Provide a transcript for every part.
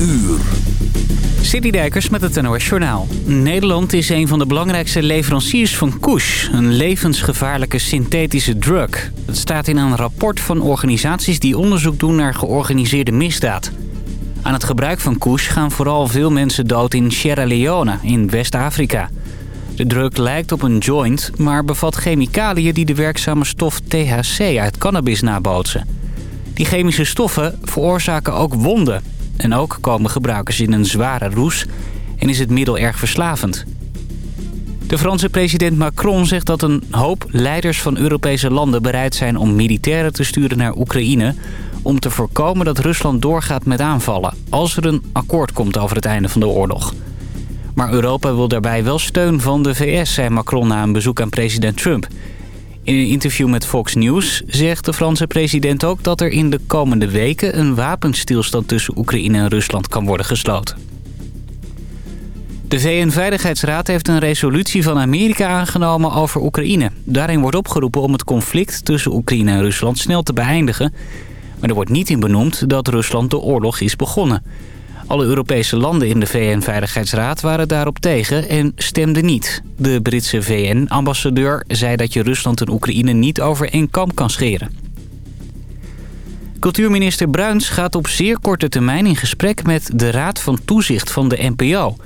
uur. Citydijkers met het NOS Journaal. Nederland is een van de belangrijkste leveranciers van Kush, een levensgevaarlijke synthetische drug. Het staat in een rapport van organisaties die onderzoek doen naar georganiseerde misdaad. Aan het gebruik van Kush gaan vooral veel mensen dood in Sierra Leone, in West-Afrika. De drug lijkt op een joint, maar bevat chemicaliën die de werkzame stof THC uit cannabis nabootsen. Die chemische stoffen veroorzaken ook wonden. En ook komen gebruikers in een zware roes en is het middel erg verslavend. De Franse president Macron zegt dat een hoop leiders van Europese landen bereid zijn om militairen te sturen naar Oekraïne... om te voorkomen dat Rusland doorgaat met aanvallen, als er een akkoord komt over het einde van de oorlog. Maar Europa wil daarbij wel steun van de VS, zei Macron na een bezoek aan president Trump. In een interview met Fox News zegt de Franse president ook dat er in de komende weken een wapenstilstand tussen Oekraïne en Rusland kan worden gesloten. De VN-veiligheidsraad heeft een resolutie van Amerika aangenomen over Oekraïne. Daarin wordt opgeroepen om het conflict tussen Oekraïne en Rusland snel te beëindigen. Maar er wordt niet in benoemd dat Rusland de oorlog is begonnen. Alle Europese landen in de VN-veiligheidsraad waren daarop tegen en stemden niet. De Britse VN-ambassadeur zei dat je Rusland en Oekraïne niet over één kamp kan scheren. Cultuurminister Bruins gaat op zeer korte termijn in gesprek met de Raad van Toezicht van de NPO.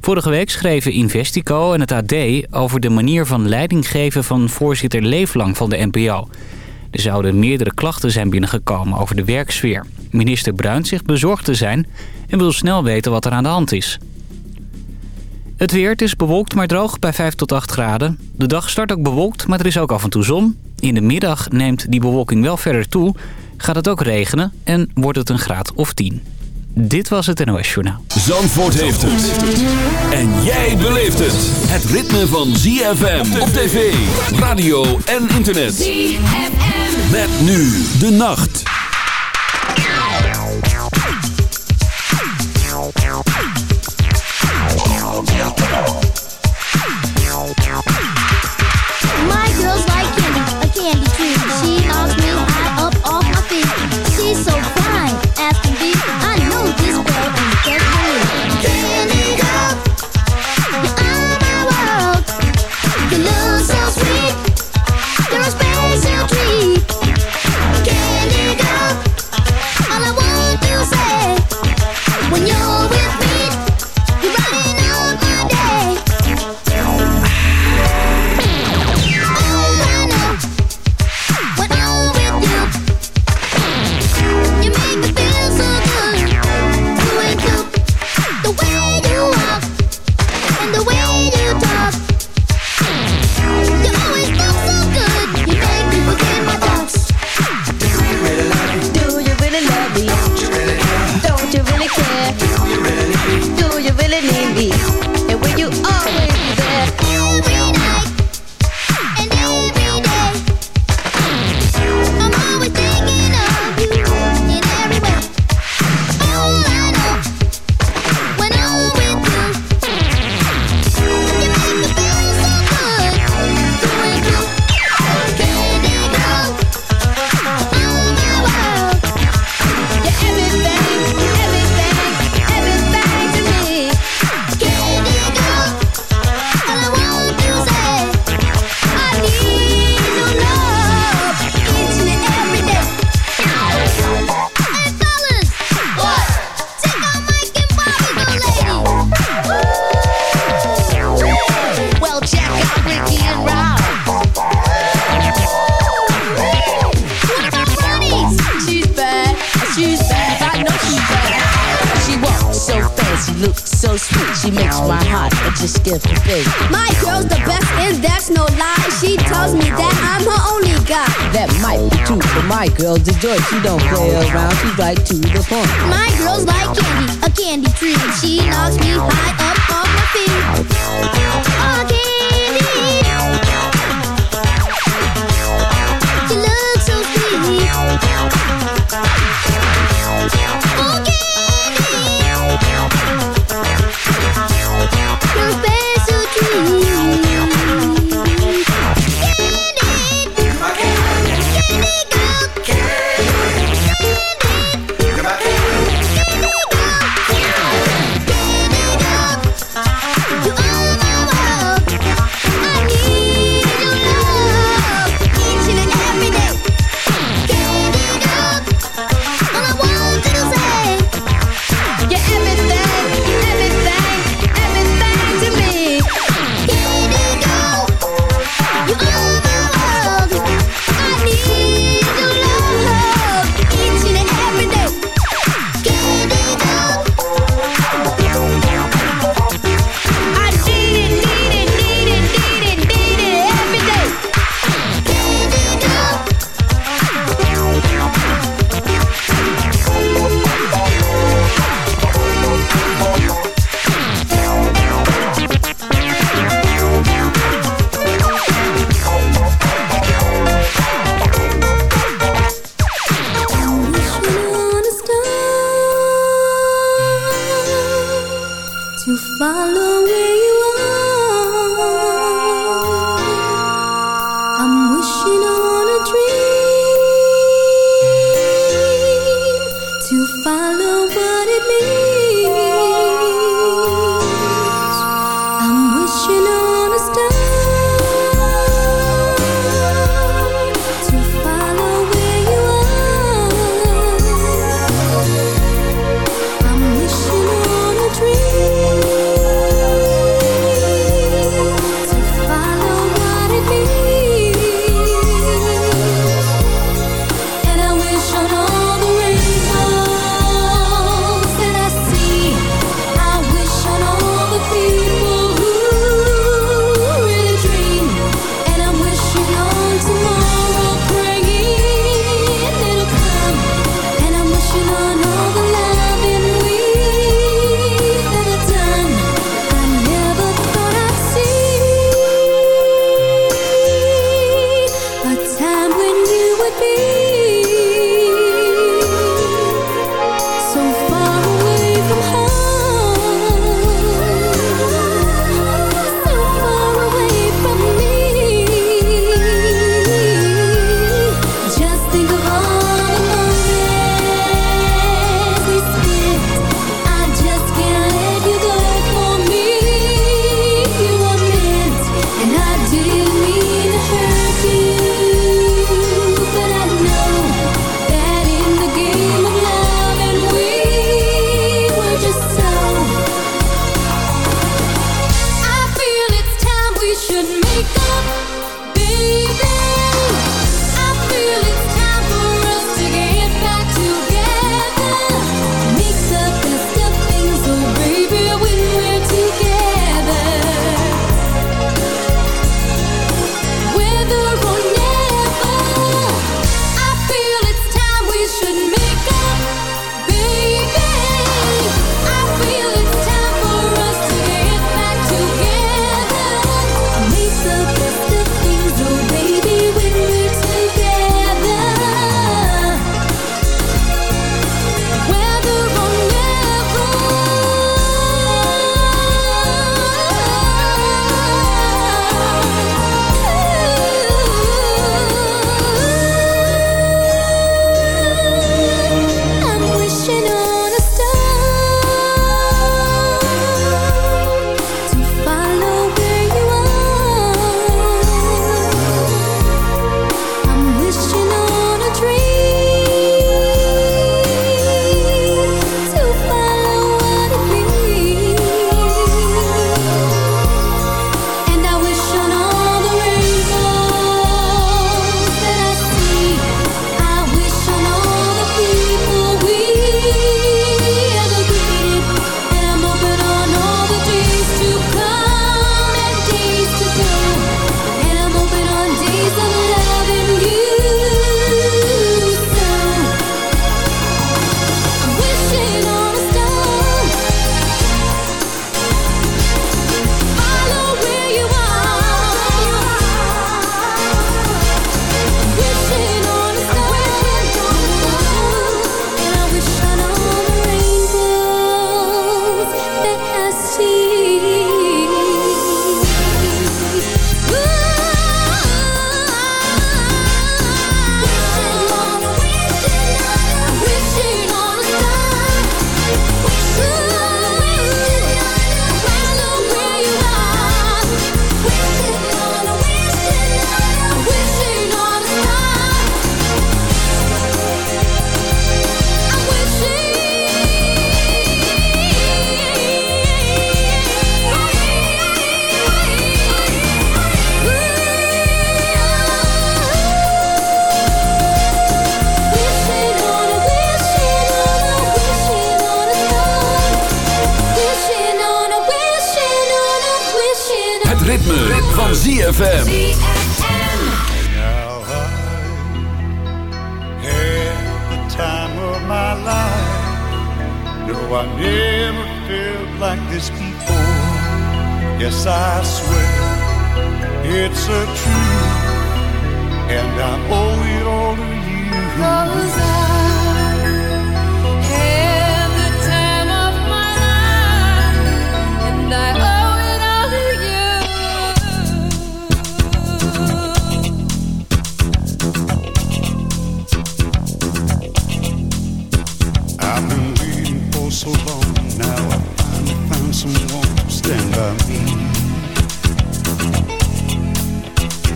Vorige week schreven Investico en het AD over de manier van leiding geven van voorzitter Leeflang van de NPO. Er zouden meerdere klachten zijn binnengekomen over de werksfeer. Minister Bruins zegt bezorgd te zijn en wil snel weten wat er aan de hand is. Het weer, het is bewolkt maar droog bij 5 tot 8 graden. De dag start ook bewolkt, maar er is ook af en toe zon. In de middag neemt die bewolking wel verder toe. Gaat het ook regenen en wordt het een graad of 10. Dit was het NOS Journaal. Zandvoort heeft het. En jij beleeft het. Het ritme van ZFM op tv, radio en internet. ZFM. Met nu de nacht. Now I finally found someone to stand by me.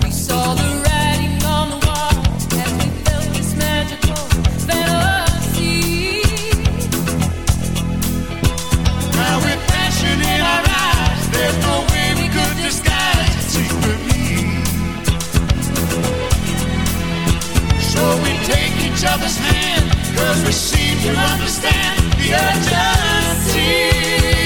We saw the writing on the wall and we felt this magical fantasy. Now with passion in our eyes, there's no way we could disguise. So we take each other's hand. Cause we seem to understand the urgency.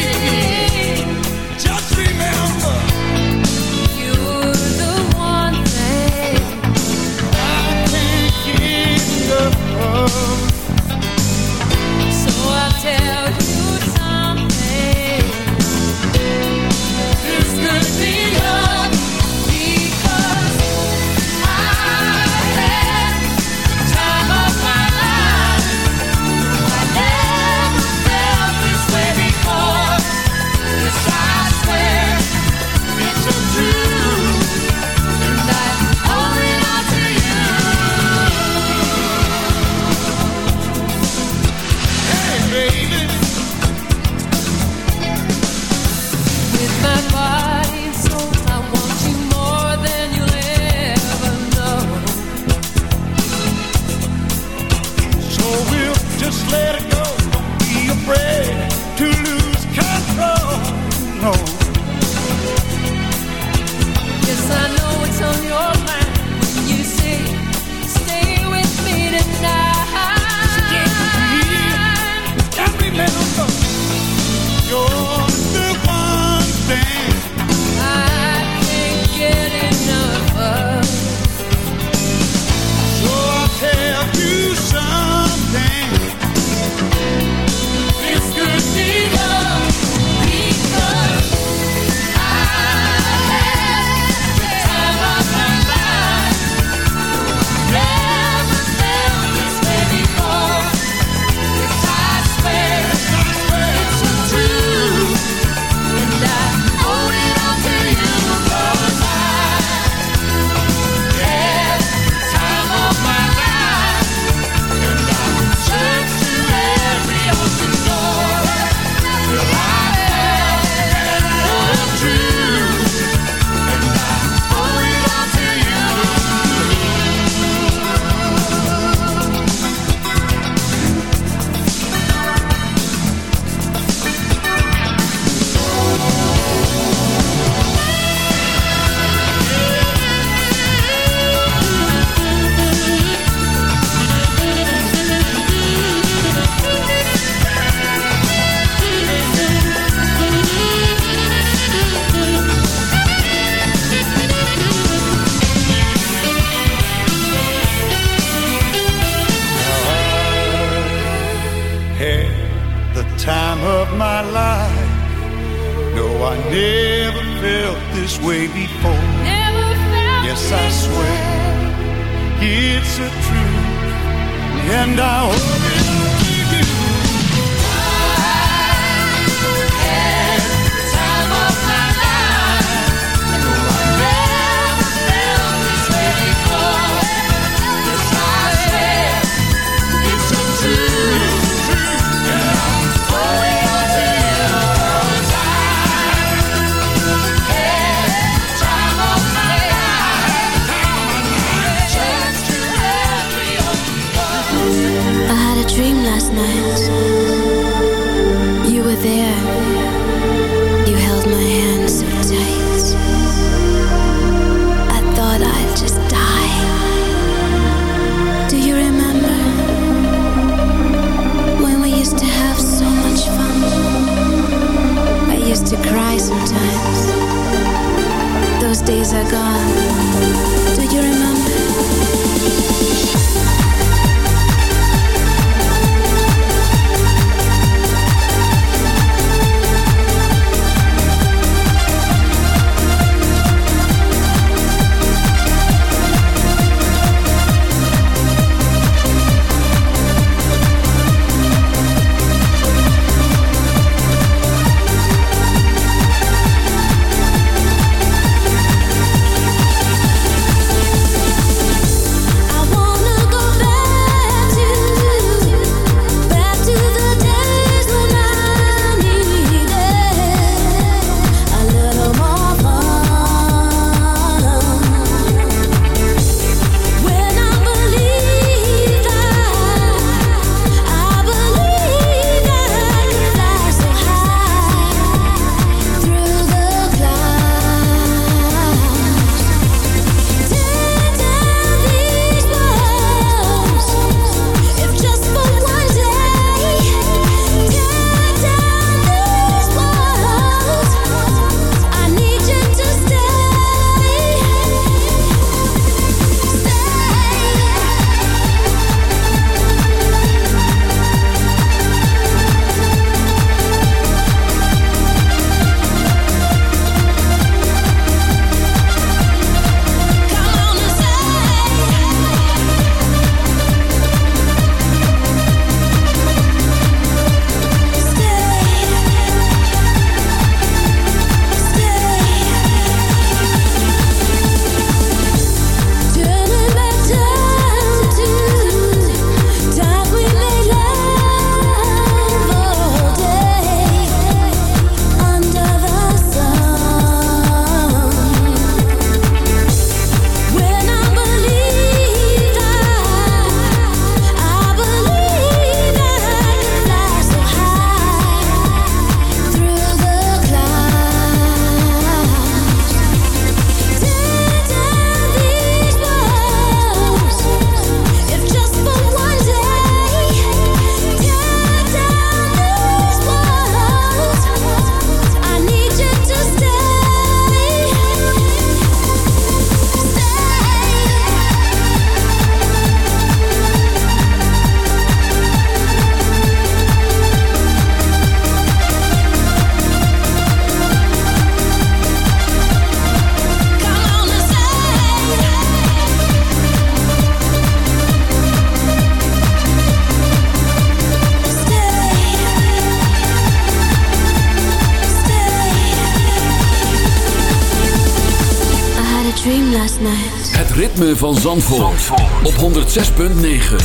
Van Zandvoort, op 106.9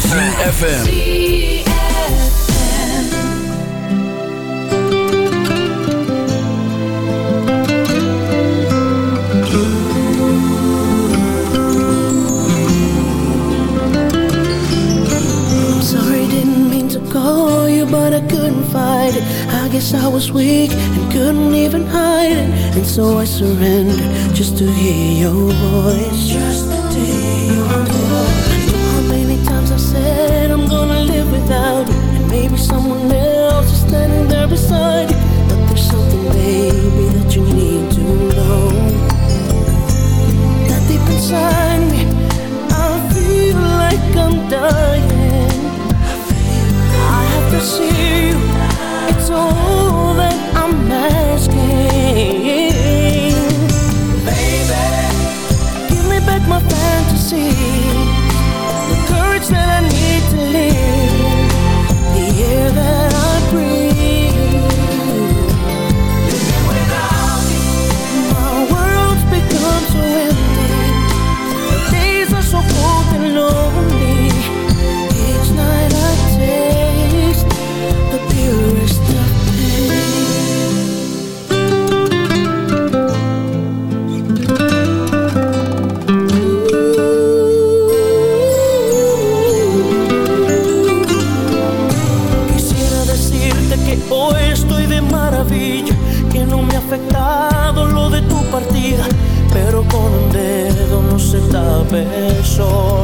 CFFM sorry, didn't mean to call you, but I couldn't fight it. I guess I was weak and couldn't even hide it. And so I surrendered just to hear your voice. Just to hear your voice. Know how many times I've said I'm gonna live without you. And maybe someone else is standing there beside you. But there's something, baby, that you need to know. That deep inside me, I feel like I'm dying. I have to see you. It's all 会说。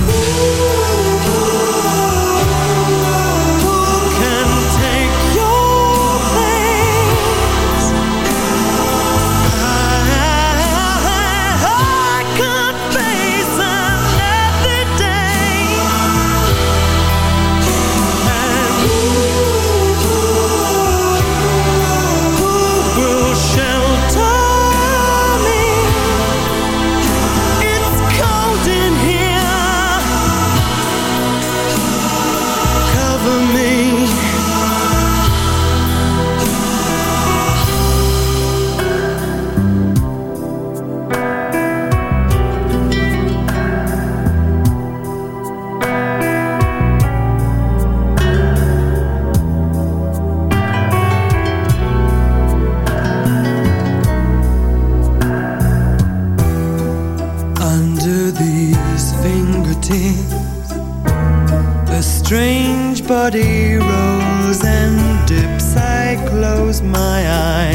body rolls and dips. I close my eyes.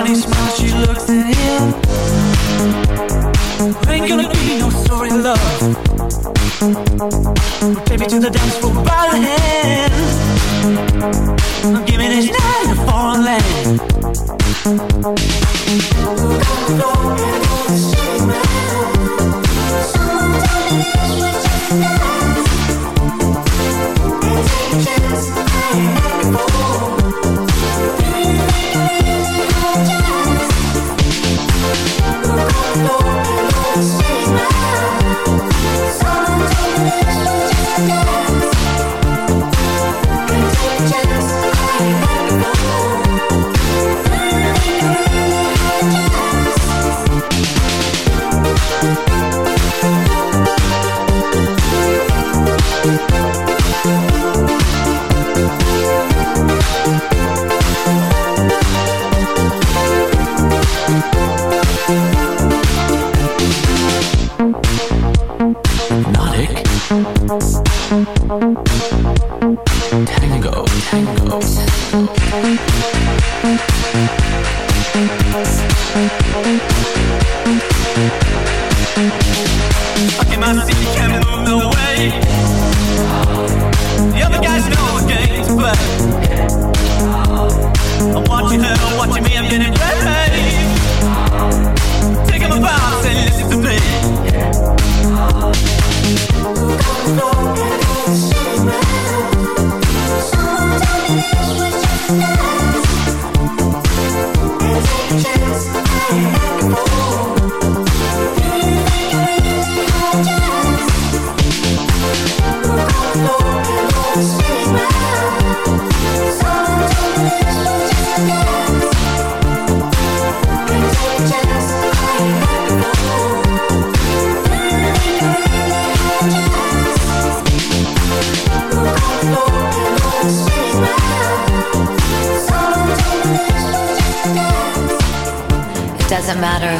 funny smile she looks at him. Ain't gonna be no sorry love. Baby to the dance floor by the hand. Give me this night a foreign land. Someone told me this was just a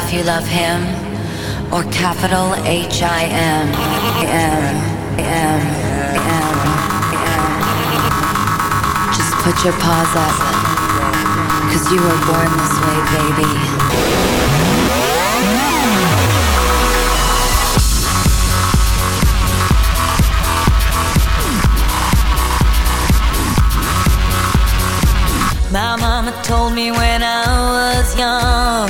if you love him or capital H I M. M. M. M. M. Just put your paws up. Cause you were born this way, baby. My mama told me when I was young,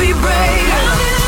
be brave.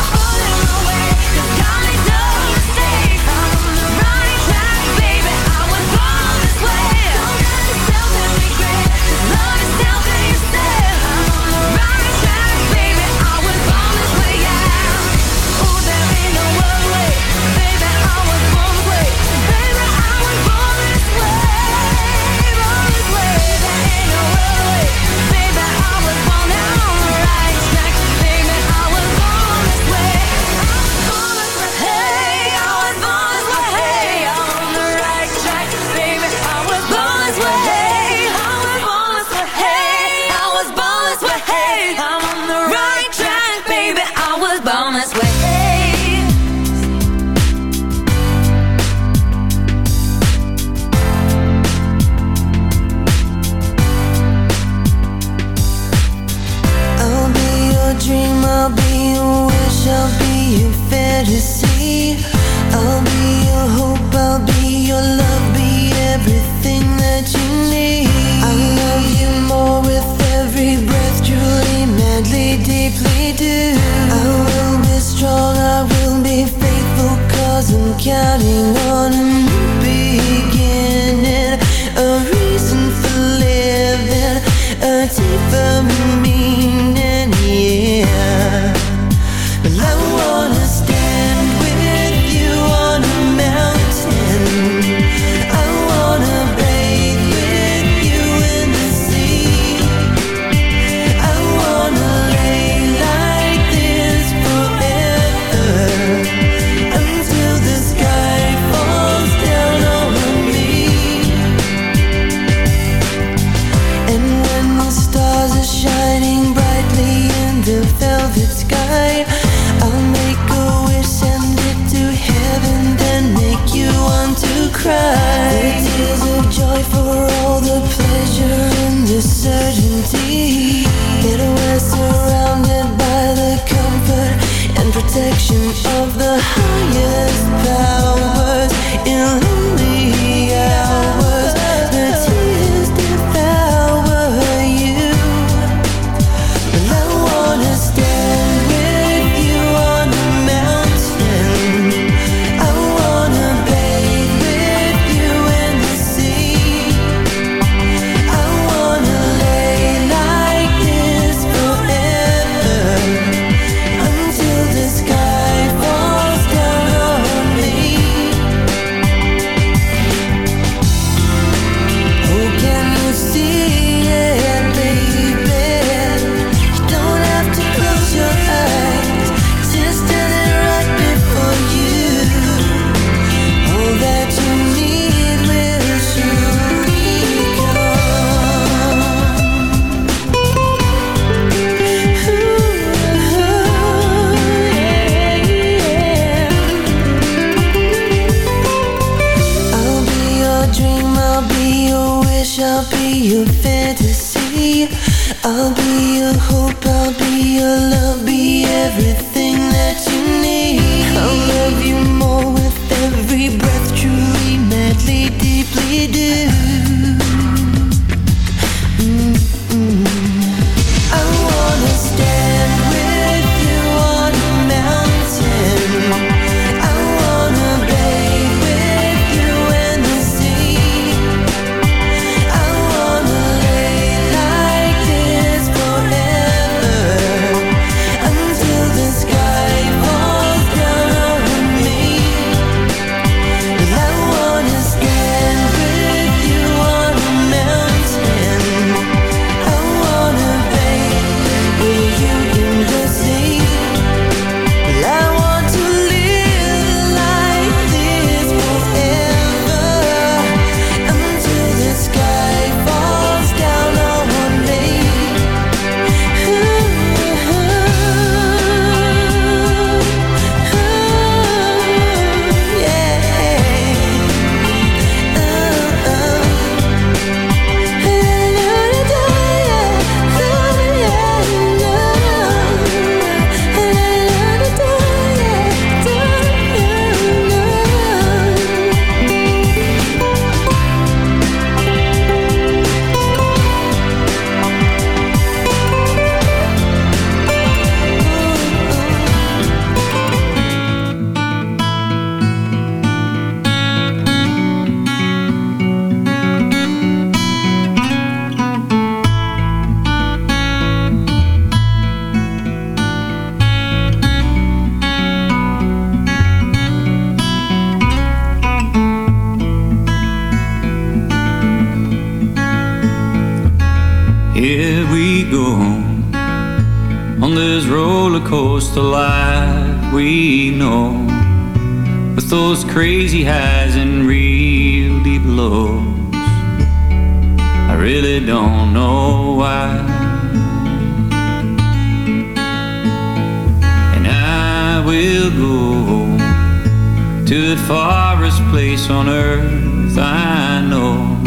Will go to the farthest place on earth I know.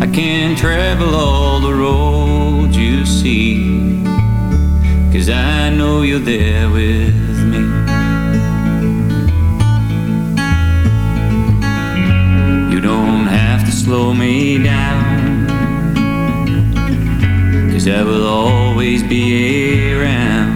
I can travel all the roads you see, cause I know you're there with me. You don't have to slow me down, cause I will always be around.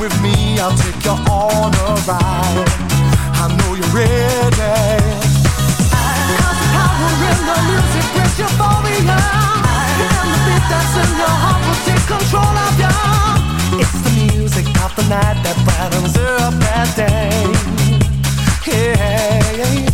with me, I'll take you on a ride. I know you're ready. I got the power in the music, breaks euphoria. And the beat that's in your heart will take control of you. It's the music of the night that brightens up that day. Yeah.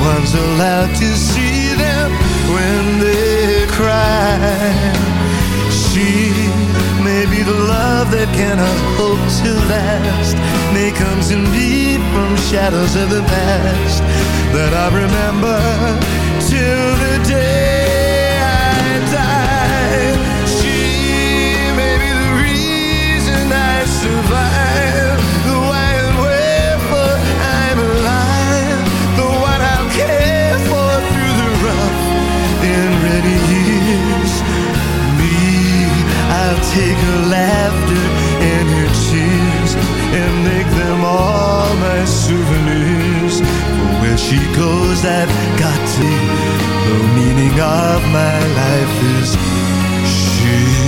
One's allowed to see them when they cry. She may be the love that cannot hope to last, may comes in deep from shadows of the past that I remember till the day take her laughter and her tears and make them all my souvenirs. For where she goes, I've got to. The meaning of my life is she.